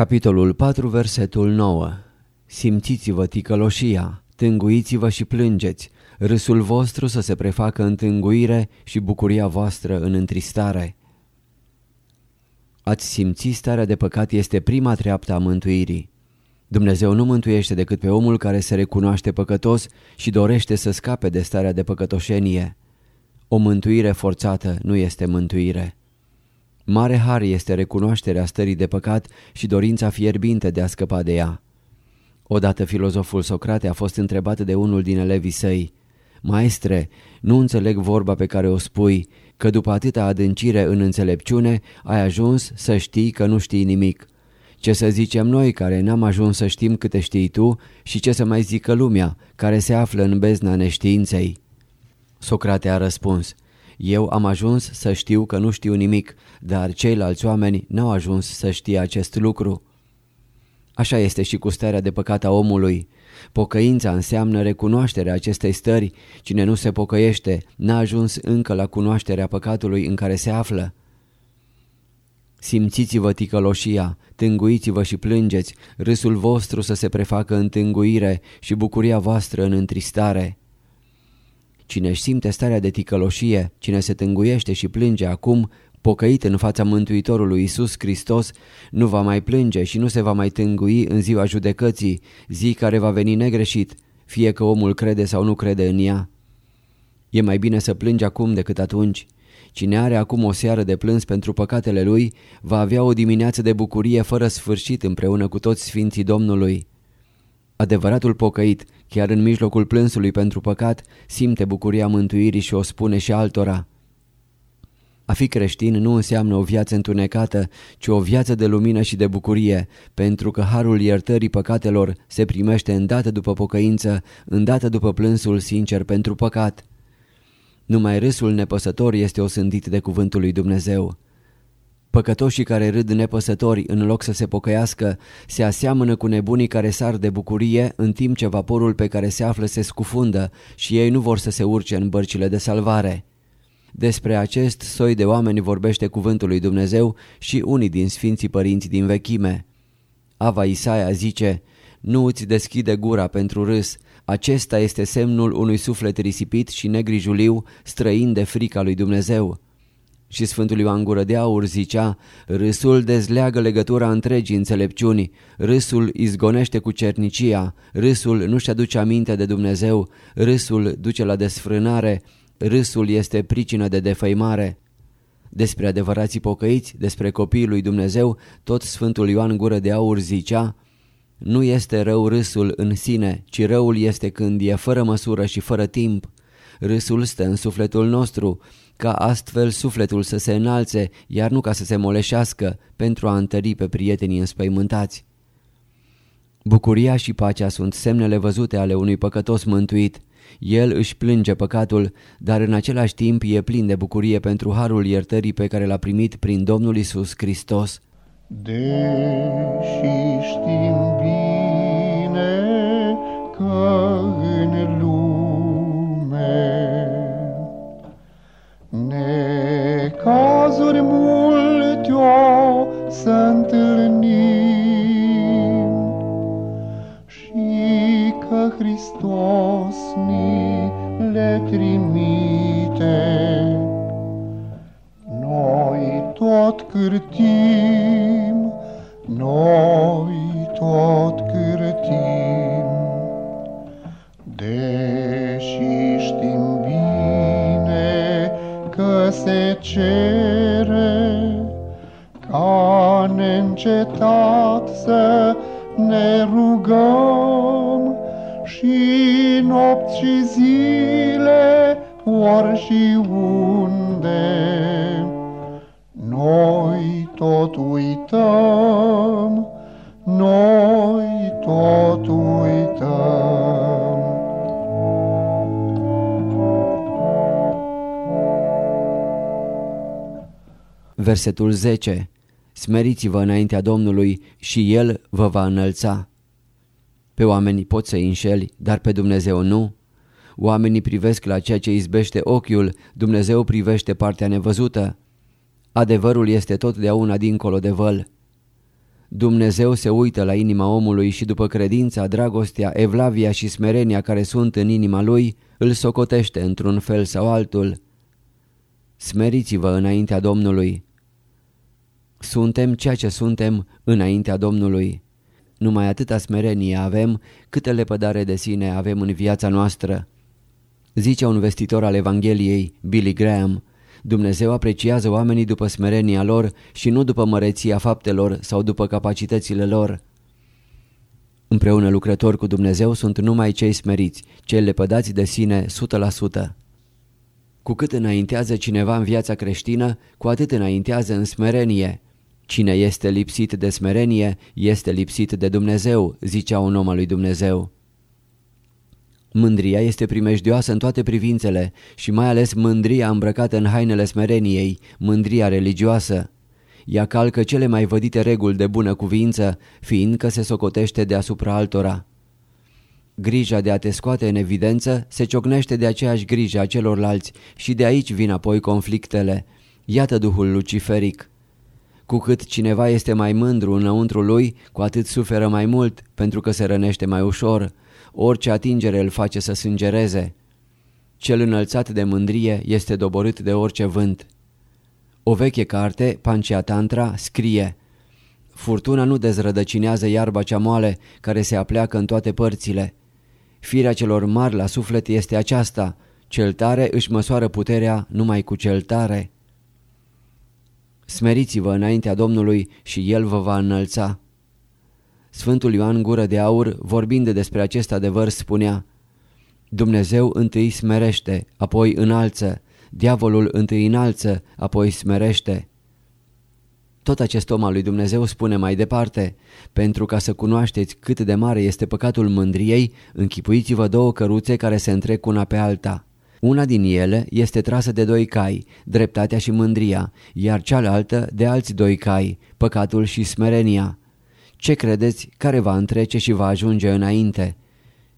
Capitolul 4, versetul 9 Simțiți-vă ticăloșia, tânguiți-vă și plângeți, râsul vostru să se prefacă în tânguire și bucuria voastră în întristare. Ați simți starea de păcat este prima treaptă a mântuirii. Dumnezeu nu mântuiește decât pe omul care se recunoaște păcătos și dorește să scape de starea de păcătoșenie. O mântuire forțată nu este mântuire. Mare har este recunoașterea stării de păcat și dorința fierbinte de a scăpa de ea. Odată filozoful Socrate a fost întrebat de unul din elevii săi, Maestre, nu înțeleg vorba pe care o spui, că după atâta adâncire în înțelepciune ai ajuns să știi că nu știi nimic. Ce să zicem noi care n-am ajuns să știm câte știi tu și ce să mai zică lumea care se află în bezna neștiinței? Socrate a răspuns, eu am ajuns să știu că nu știu nimic, dar ceilalți oameni n-au ajuns să știe acest lucru. Așa este și cu starea de păcat a omului. Pocăința înseamnă recunoașterea acestei stări. Cine nu se pocăiește n-a ajuns încă la cunoașterea păcatului în care se află. Simțiți-vă ticăloșia, tânguiți-vă și plângeți, râsul vostru să se prefacă în tânguire și bucuria voastră în întristare. Cine își simte starea de ticăloșie, cine se tânguiește și plânge acum, pocăit în fața Mântuitorului Iisus Hristos, nu va mai plânge și nu se va mai tângui în ziua judecății, zi care va veni negreșit, fie că omul crede sau nu crede în ea. E mai bine să plângi acum decât atunci. Cine are acum o seară de plâns pentru păcatele lui, va avea o dimineață de bucurie fără sfârșit împreună cu toți sfinții Domnului. Adevăratul pocăit, chiar în mijlocul plânsului pentru păcat, simte bucuria mântuirii și o spune și altora. A fi creștin nu înseamnă o viață întunecată, ci o viață de lumină și de bucurie, pentru că harul iertării păcatelor se primește îndată după pocăință, îndată după plânsul sincer pentru păcat. Numai râsul nepăsător este osândit de cuvântul lui Dumnezeu. Păcătoșii care râd nepăsători în loc să se pocăiască se aseamănă cu nebunii care sar de bucurie în timp ce vaporul pe care se află se scufundă și ei nu vor să se urce în bărcile de salvare. Despre acest soi de oameni vorbește cuvântul lui Dumnezeu și unii din sfinții părinți din vechime. Ava Isaia zice, nu îți deschide gura pentru râs, acesta este semnul unui suflet risipit și negrijuliu, străin de frica lui Dumnezeu. Și Sfântul Ioan Gură de Aur zicea, râsul dezleagă legătura întregii înțelepciuni, râsul izgonește cu cernicia, râsul nu-și aduce aminte de Dumnezeu, râsul duce la desfrânare, râsul este pricină de defăimare. Despre adevărații pocăiți, despre copiii lui Dumnezeu, tot Sfântul Ioan Gură de Aur zicea, nu este rău râsul în sine, ci răul este când e fără măsură și fără timp. Râsul stă în sufletul nostru, ca astfel sufletul să se înalțe, iar nu ca să se moleșească, pentru a întări pe prietenii înspăimântați. Bucuria și pacea sunt semnele văzute ale unui păcătos mântuit. El își plânge păcatul, dar în același timp e plin de bucurie pentru harul iertării pe care l-a primit prin Domnul Isus Hristos. Deși știm bine că în lume necazuri multe o să întâlnim și că Hristos ni le trimite. Noi tot cârtim, cere ca neîncetat să ne rugăm și nopți și zile ori și unde noi tot uităm, noi tot uităm. Versetul 10 Smeriți-vă înaintea Domnului și El vă va înălța. Pe oamenii pot să înșeli, dar pe Dumnezeu nu. Oamenii privesc la ceea ce izbește ochiul, Dumnezeu privește partea nevăzută. Adevărul este totdeauna dincolo de văl. Dumnezeu se uită la inima omului și după credința, dragostea, evlavia și smerenia care sunt în inima lui, îl socotește într-un fel sau altul. Smeriți-vă înaintea Domnului. Suntem ceea ce suntem înaintea Domnului. Numai atâta smerenie avem, câtă lepădare de sine avem în viața noastră. Zice un vestitor al Evangheliei, Billy Graham, Dumnezeu apreciază oamenii după smerenia lor și nu după măreția faptelor sau după capacitățile lor. Împreună lucrători cu Dumnezeu sunt numai cei smeriți, cei lepădați de sine 100%. Cu cât înaintează cineva în viața creștină, cu atât înaintează în smerenie. Cine este lipsit de smerenie, este lipsit de Dumnezeu, zicea un om al lui Dumnezeu. Mândria este primejdioasă în toate privințele și mai ales mândria îmbrăcată în hainele smereniei, mândria religioasă. Ea calcă cele mai vădite reguli de bună cuvință, fiindcă se socotește deasupra altora. Grija de a te scoate în evidență se ciocnește de aceeași grijă a celorlalți și de aici vin apoi conflictele. Iată duhul luciferic. Cu cât cineva este mai mândru înăuntru lui, cu atât suferă mai mult, pentru că se rănește mai ușor. Orice atingere îl face să sângereze. Cel înălțat de mândrie este doborât de orice vânt. O veche carte, Pancia Tantra, scrie Furtuna nu dezrădăcinează iarba cea moale care se apleacă în toate părțile. Firea celor mari la suflet este aceasta, cel tare își măsoară puterea numai cu cel tare. Smeriți-vă înaintea Domnului și El vă va înălța. Sfântul Ioan Gură de Aur, vorbind despre acest adevăr, spunea Dumnezeu întâi smerește, apoi înalță, diavolul întâi înalță, apoi smerește. Tot acest om al lui Dumnezeu spune mai departe, pentru ca să cunoașteți cât de mare este păcatul mândriei, închipuiți-vă două căruțe care se întrec una pe alta. Una din ele este trasă de doi cai, dreptatea și mândria, iar cealaltă de alți doi cai, păcatul și smerenia. Ce credeți care va întrece și va ajunge înainte?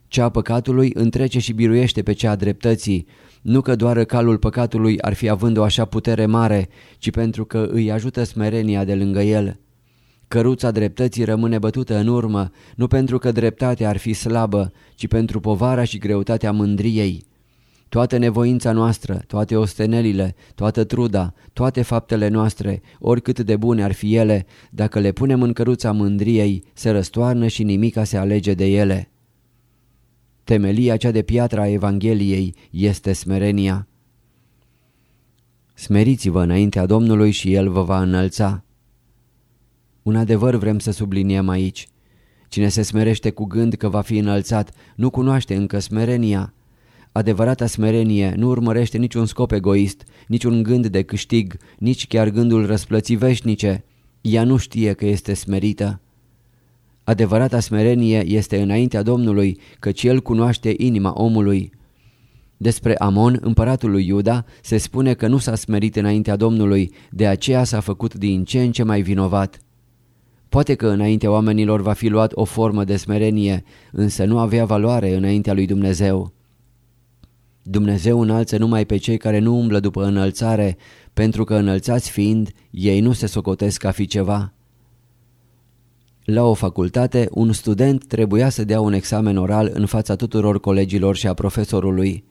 Cea păcatului întrece și biruiește pe cea dreptății, nu că doar calul păcatului ar fi având o așa putere mare, ci pentru că îi ajută smerenia de lângă el. Căruța dreptății rămâne bătută în urmă, nu pentru că dreptatea ar fi slabă, ci pentru povara și greutatea mândriei. Toată nevoința noastră, toate ostenelile, toată truda, toate faptele noastre, oricât de bune ar fi ele, dacă le punem în căruța mândriei, se răstoarnă și nimica se alege de ele. Temelia cea de piatră a Evangheliei este smerenia. Smeriți-vă înaintea Domnului și El vă va înălța. Un adevăr vrem să subliniem aici. Cine se smerește cu gând că va fi înălțat, nu cunoaște încă smerenia. Adevărata smerenie nu urmărește niciun scop egoist, niciun gând de câștig, nici chiar gândul răsplății veșnice. Ea nu știe că este smerită. Adevărata smerenie este înaintea Domnului, căci El cunoaște inima omului. Despre Amon, împăratul lui Iuda, se spune că nu s-a smerit înaintea Domnului, de aceea s-a făcut din ce în ce mai vinovat. Poate că înaintea oamenilor va fi luat o formă de smerenie, însă nu avea valoare înaintea lui Dumnezeu. Dumnezeu înalță numai pe cei care nu umblă după înălțare, pentru că înălțați fiind, ei nu se socotesc ca fi ceva. La o facultate, un student trebuia să dea un examen oral în fața tuturor colegilor și a profesorului.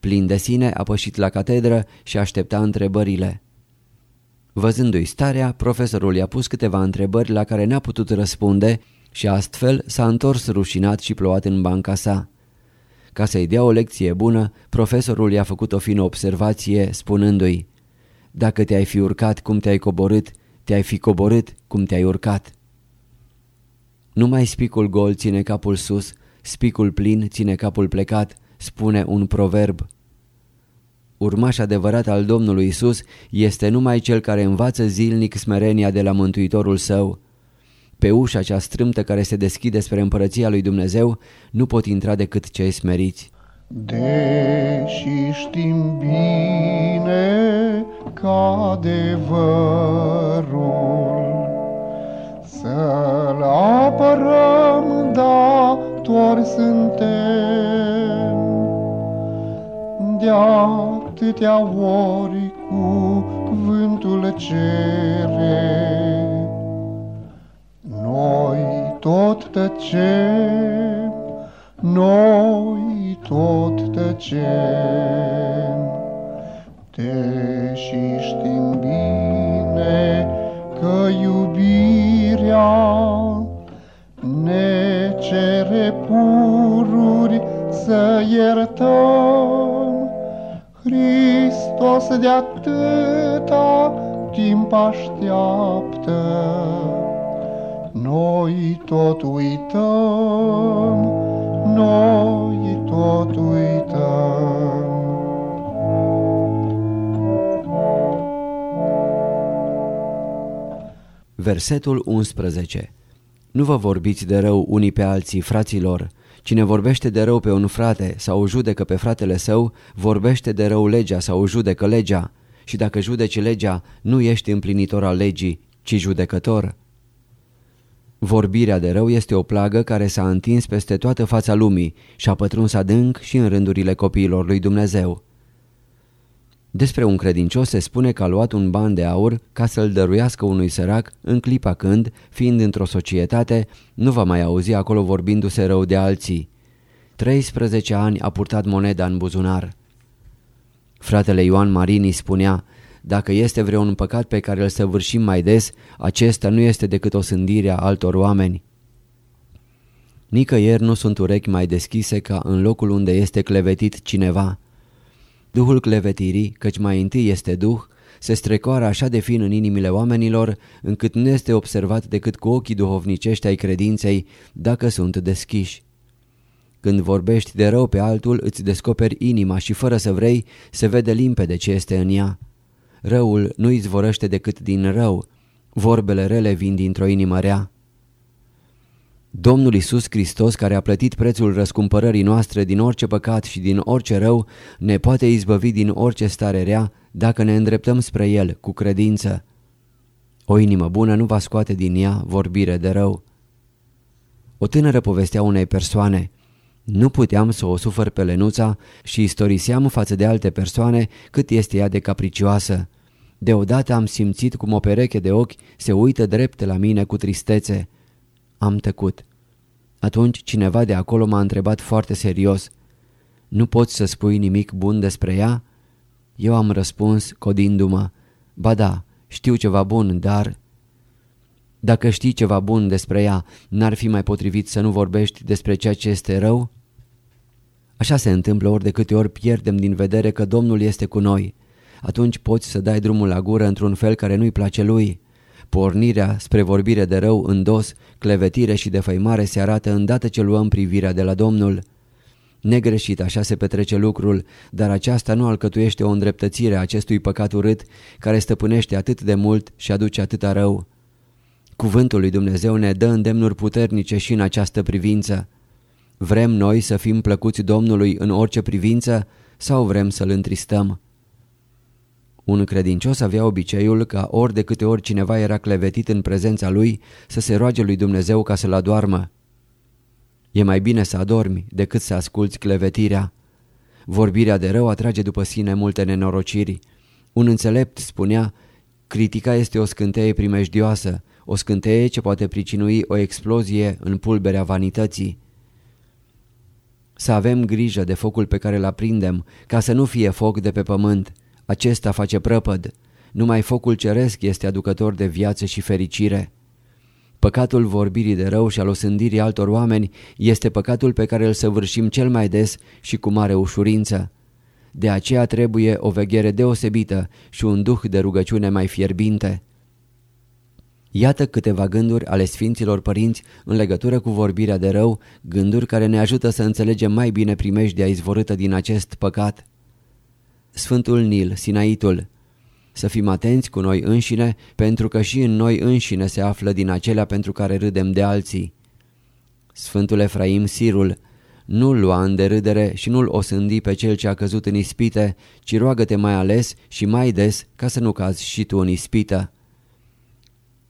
Plin de sine, a pășit la catedră și aștepta întrebările. Văzându-i starea, profesorul i-a pus câteva întrebări la care n-a putut răspunde și astfel s-a întors rușinat și plouat în banca sa. Ca să-i dea o lecție bună, profesorul i-a făcut o fină observație spunându-i Dacă te-ai fi urcat cum te-ai coborât, te-ai fi coborât cum te-ai urcat. Numai spicul gol ține capul sus, spicul plin ține capul plecat, spune un proverb. Urmaș adevărat al Domnului Isus este numai cel care învață zilnic smerenia de la Mântuitorul său. Pe ușa cea strâmtă care se deschide spre împărăția lui Dumnezeu nu pot intra decât cei smeriți. Deși știm bine că adevărul să-l apărăm datori suntem de atâtea ori cu cuvântul cere tăcem, noi tot tăcem. Deși știm bine că iubirea ne cere pururi să iertăm, Hristos de atâta timp așteaptă, noi tot uităm, noi tot uităm. Versetul 11 Nu vă vorbiți de rău unii pe alții, fraților. Cine vorbește de rău pe un frate sau judecă pe fratele său, vorbește de rău legea sau judecă legea. Și dacă judeci legea, nu ești împlinitor al legii, ci judecător. Vorbirea de rău este o plagă care s-a întins peste toată fața lumii și a pătruns adânc și în rândurile copiilor lui Dumnezeu. Despre un credincios se spune că a luat un ban de aur ca să-l dăruiască unui sărac în clipa când, fiind într-o societate, nu va mai auzi acolo vorbindu-se rău de alții. 13 ani a purtat moneda în buzunar. Fratele Ioan Marini spunea, dacă este vreun păcat pe care îl săvârșim mai des, acesta nu este decât o sândire a altor oameni. Nicăieri nu sunt urechi mai deschise ca în locul unde este clevetit cineva. Duhul clevetirii, căci mai întâi este duh, se strecoară așa de fin în inimile oamenilor, încât nu este observat decât cu ochii duhovnicești ai credinței, dacă sunt deschiși. Când vorbești de rău pe altul, îți descoperi inima și fără să vrei, se vede limpede ce este în ea. Răul nu izvorăște decât din rău, vorbele rele vin dintr-o inimă rea. Domnul Isus Hristos, care a plătit prețul răscumpărării noastre din orice păcat și din orice rău, ne poate izbăvi din orice stare rea dacă ne îndreptăm spre El cu credință. O inimă bună nu va scoate din ea vorbire de rău. O tânără povestea unei persoane. Nu puteam să o sufăr pe lenuța și istoriseam față de alte persoane cât este ea de capricioasă. Deodată am simțit cum o pereche de ochi se uită drept la mine cu tristețe. Am tăcut. Atunci cineva de acolo m-a întrebat foarte serios. Nu poți să spui nimic bun despre ea? Eu am răspuns codindu-mă. Ba da, știu ceva bun, dar... Dacă știi ceva bun despre ea, n-ar fi mai potrivit să nu vorbești despre ceea ce este rău? Așa se întâmplă ori de câte ori pierdem din vedere că Domnul este cu noi. Atunci poți să dai drumul la gură într-un fel care nu-i place lui. Pornirea spre vorbire de rău în dos, clevetire și defăimare se arată îndată ce luăm privirea de la Domnul. Negreșit așa se petrece lucrul, dar aceasta nu alcătuiește o îndreptățire a acestui păcat urât care stăpânește atât de mult și aduce atâta rău. Cuvântul lui Dumnezeu ne dă îndemnuri puternice și în această privință. Vrem noi să fim plăcuți Domnului în orice privință sau vrem să-L întristăm? Un credincios avea obiceiul ca ori de câte ori cineva era clevetit în prezența lui să se roage lui Dumnezeu ca să-l adoarmă. E mai bine să adormi decât să asculți clevetirea. Vorbirea de rău atrage după sine multe nenorociri. Un înțelept spunea, critica este o scânteie primejdioasă, o scânteie ce poate pricinui o explozie în pulberea vanității. Să avem grijă de focul pe care îl aprindem, ca să nu fie foc de pe pământ. Acesta face prăpăd. Numai focul ceresc este aducător de viață și fericire. Păcatul vorbirii de rău și al osândirii altor oameni este păcatul pe care îl săvârșim cel mai des și cu mare ușurință. De aceea trebuie o veghere deosebită și un duh de rugăciune mai fierbinte. Iată câteva gânduri ale Sfinților Părinți în legătură cu vorbirea de rău, gânduri care ne ajută să înțelegem mai bine primejdea izvorâtă din acest păcat. Sfântul Nil, Sinaitul Să fim atenți cu noi înșine, pentru că și în noi înșine se află din acelea pentru care râdem de alții. Sfântul Efraim Sirul Nu-l lua în derâdere și nu-l osândi pe cel ce a căzut în ispite, ci roagă-te mai ales și mai des ca să nu cazi și tu în ispită.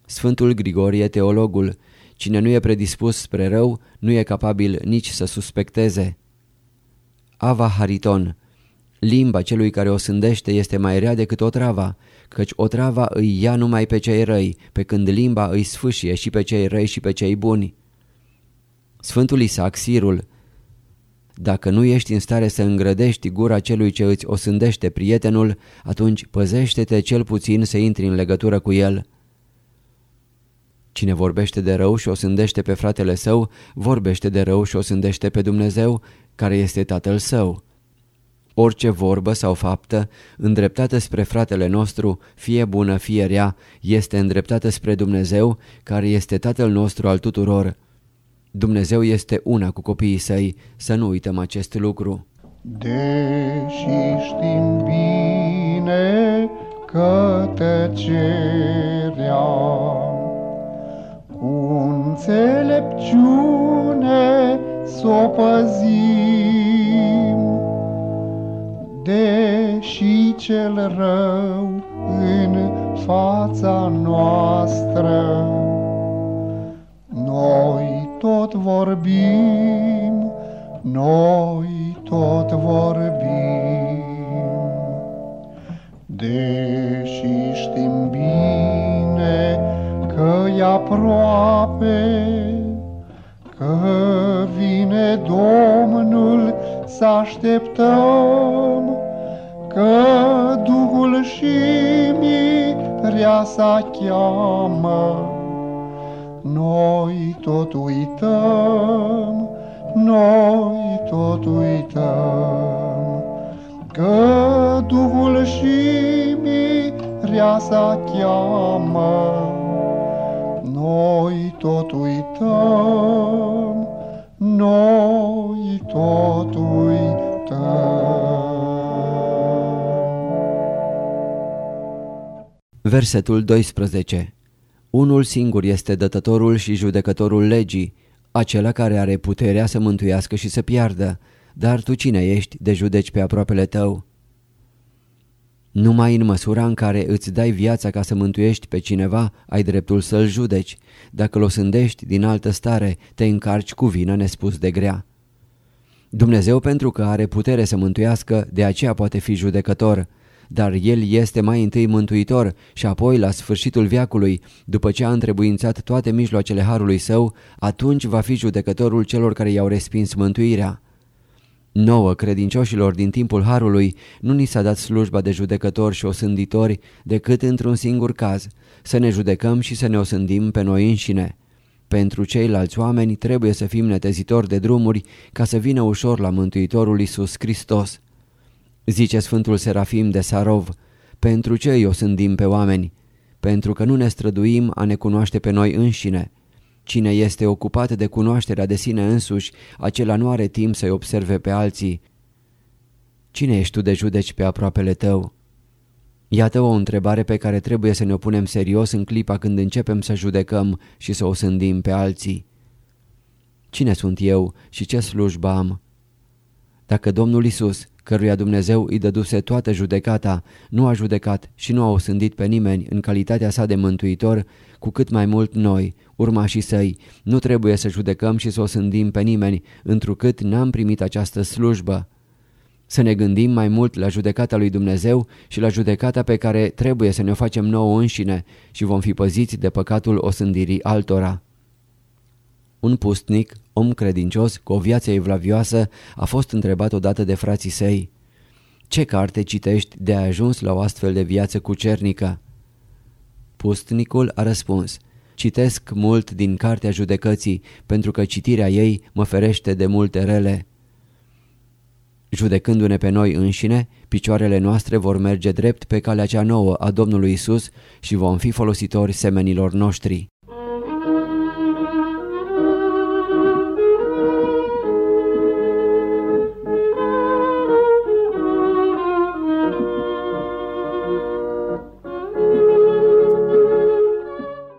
Sfântul Grigorie, teologul, cine nu e predispus spre rău, nu e capabil nici să suspecteze. Ava Hariton Limba celui care o sândește este mai rea decât o trava, căci o trava îi ia numai pe cei răi, pe când limba îi sfâșie și pe cei răi și pe cei buni. Sfântul Isaac Sirul Dacă nu ești în stare să îngrădești gura celui ce îți osândește prietenul, atunci păzește-te cel puțin să intri în legătură cu el. Cine vorbește de rău și o sândește pe fratele său, vorbește de rău și o sândește pe Dumnezeu, care este tatăl său. Orice vorbă sau faptă, îndreptată spre fratele nostru, fie bună, fie rea, este îndreptată spre Dumnezeu, care este Tatăl nostru al tuturor. Dumnezeu este una cu copiii săi, să nu uităm acest lucru. Deși știm bine că tăcerea cu înțelepciune s-o păzim, deși cel rău în fața noastră. Noi tot vorbim, noi tot vorbim, deși știm bine că e aproape, că vine Domnul să așteptăm, că Duhul și mireasa cheamă. Noi tot uităm, noi tot uităm, că Duhul și mireasa cheamă. Noi tot uităm, noi tot uităm. Versetul 12 Unul singur este dătătorul și judecătorul legii, acela care are puterea să mântuiască și să piardă, dar tu cine ești de judeci pe aproapele tău? Numai în măsura în care îți dai viața ca să mântuiești pe cineva, ai dreptul să-l judeci. Dacă l-o sândești din altă stare, te încarci cu vină nespus de grea. Dumnezeu pentru că are putere să mântuiască, de aceea poate fi judecător, dar El este mai întâi mântuitor și apoi, la sfârșitul viacului, după ce a întrebuințat toate mijloacele Harului Său, atunci va fi judecătorul celor care i-au respins mântuirea. Nouă credincioșilor din timpul Harului nu ni s-a dat slujba de judecători și osânditori decât într-un singur caz, să ne judecăm și să ne osândim pe noi înșine. Pentru ceilalți oameni trebuie să fim netezitori de drumuri ca să vină ușor la Mântuitorul Isus Hristos. Zice Sfântul Serafim de Sarov, pentru ce îi osândim pe oameni? Pentru că nu ne străduim a ne cunoaște pe noi înșine. Cine este ocupat de cunoașterea de sine însuși, acela nu are timp să-i observe pe alții. Cine ești tu de judeci pe aproapele tău? Iată o întrebare pe care trebuie să ne o punem serios în clipa când începem să judecăm și să o sândim pe alții. Cine sunt eu și ce slujbă am? Dacă Domnul Isus, căruia Dumnezeu îi dăduse toată judecata, nu a judecat și nu a osândit pe nimeni în calitatea sa de mântuitor, cu cât mai mult noi, urmașii săi, nu trebuie să judecăm și să o sândim pe nimeni, întrucât n-am primit această slujbă. Să ne gândim mai mult la judecata lui Dumnezeu și la judecata pe care trebuie să ne o facem nouă înșine și vom fi păziți de păcatul osândirii altora. Un pustnic, om credincios, cu o viață evlavioasă, a fost întrebat odată de frații săi Ce carte citești de a ajuns la o astfel de viață cucernică? Pustnicul a răspuns Citesc mult din cartea judecății, pentru că citirea ei mă ferește de multe rele. Judecându-ne pe noi înșine, picioarele noastre vor merge drept pe calea cea nouă a Domnului Isus și vom fi folositori semenilor noștri.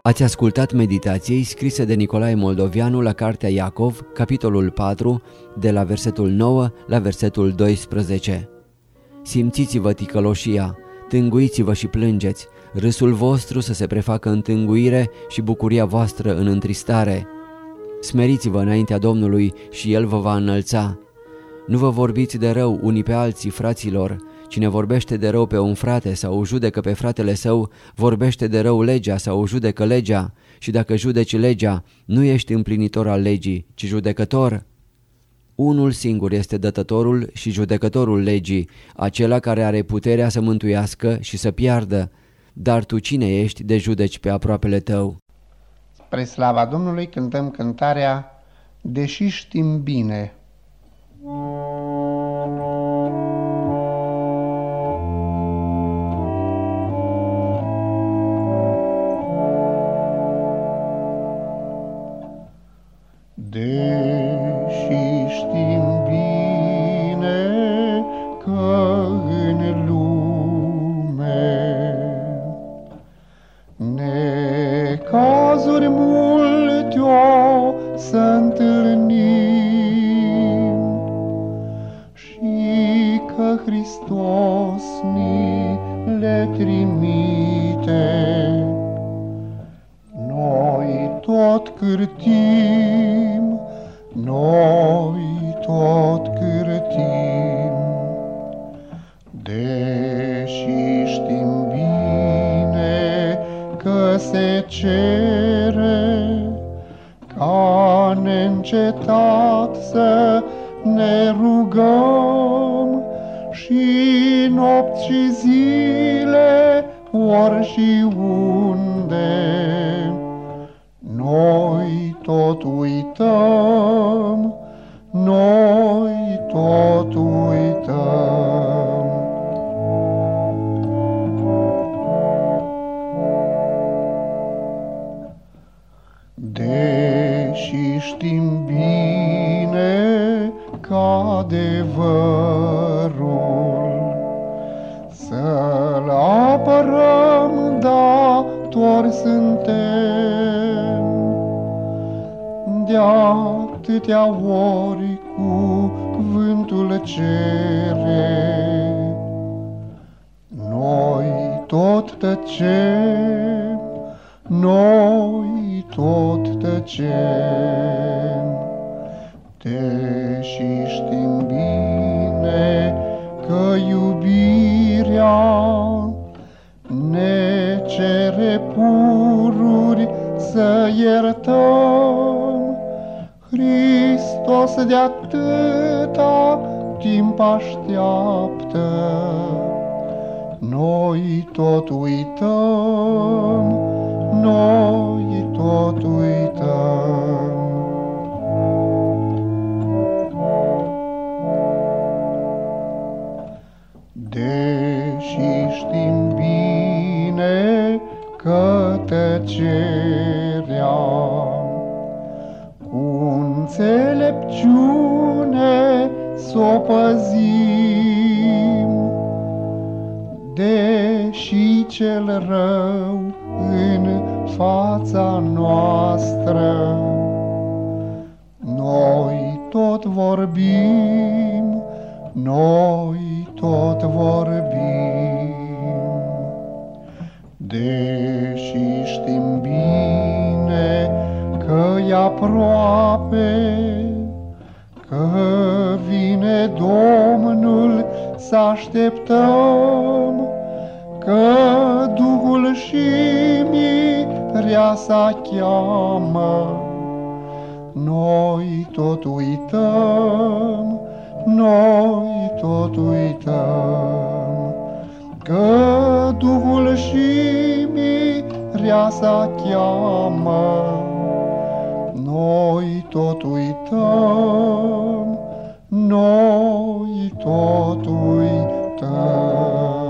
Ați ascultat meditației scrise de Nicolae Moldovianu la Cartea Iacov, capitolul 4, de la versetul 9 la versetul 12. Simțiți-vă ticăloșia, tânguiți-vă și plângeți, râsul vostru să se prefacă în tânguire și bucuria voastră în întristare. Smeriți-vă înaintea Domnului și El vă va înălța. Nu vă vorbiți de rău unii pe alții, fraților, Cine vorbește de rău pe un frate sau judecă pe fratele său, vorbește de rău legea sau judecă legea. Și dacă judeci legea, nu ești împlinitor al legii, ci judecător. Unul singur este dătătorul și judecătorul legii, acela care are puterea să mântuiască și să piardă. Dar tu cine ești de judeci pe aproapele tău? Spre slava Domnului cântăm cântarea Deși știm bine. Deși se cere ca neîncetat să ne rugăm și nopți și zile ori și unde. Noi tot uităm, noi știm bine că adevărul Să-l apărăm datori suntem. De atâtea ori cuvântul cere Noi tot tăcem noi tot tăcem, deși știm bine că iubirea ne cere pururi să iertăm. Hristos de atâta timp așteaptă, noi tot uităm, aproape, că vine Domnul să așteptăm, că Duhul și mireasa cheamă. Noi tot uităm, noi tot uităm, că Duhul și mireasa cheamă. Noi tot uităm, noi tot uităm.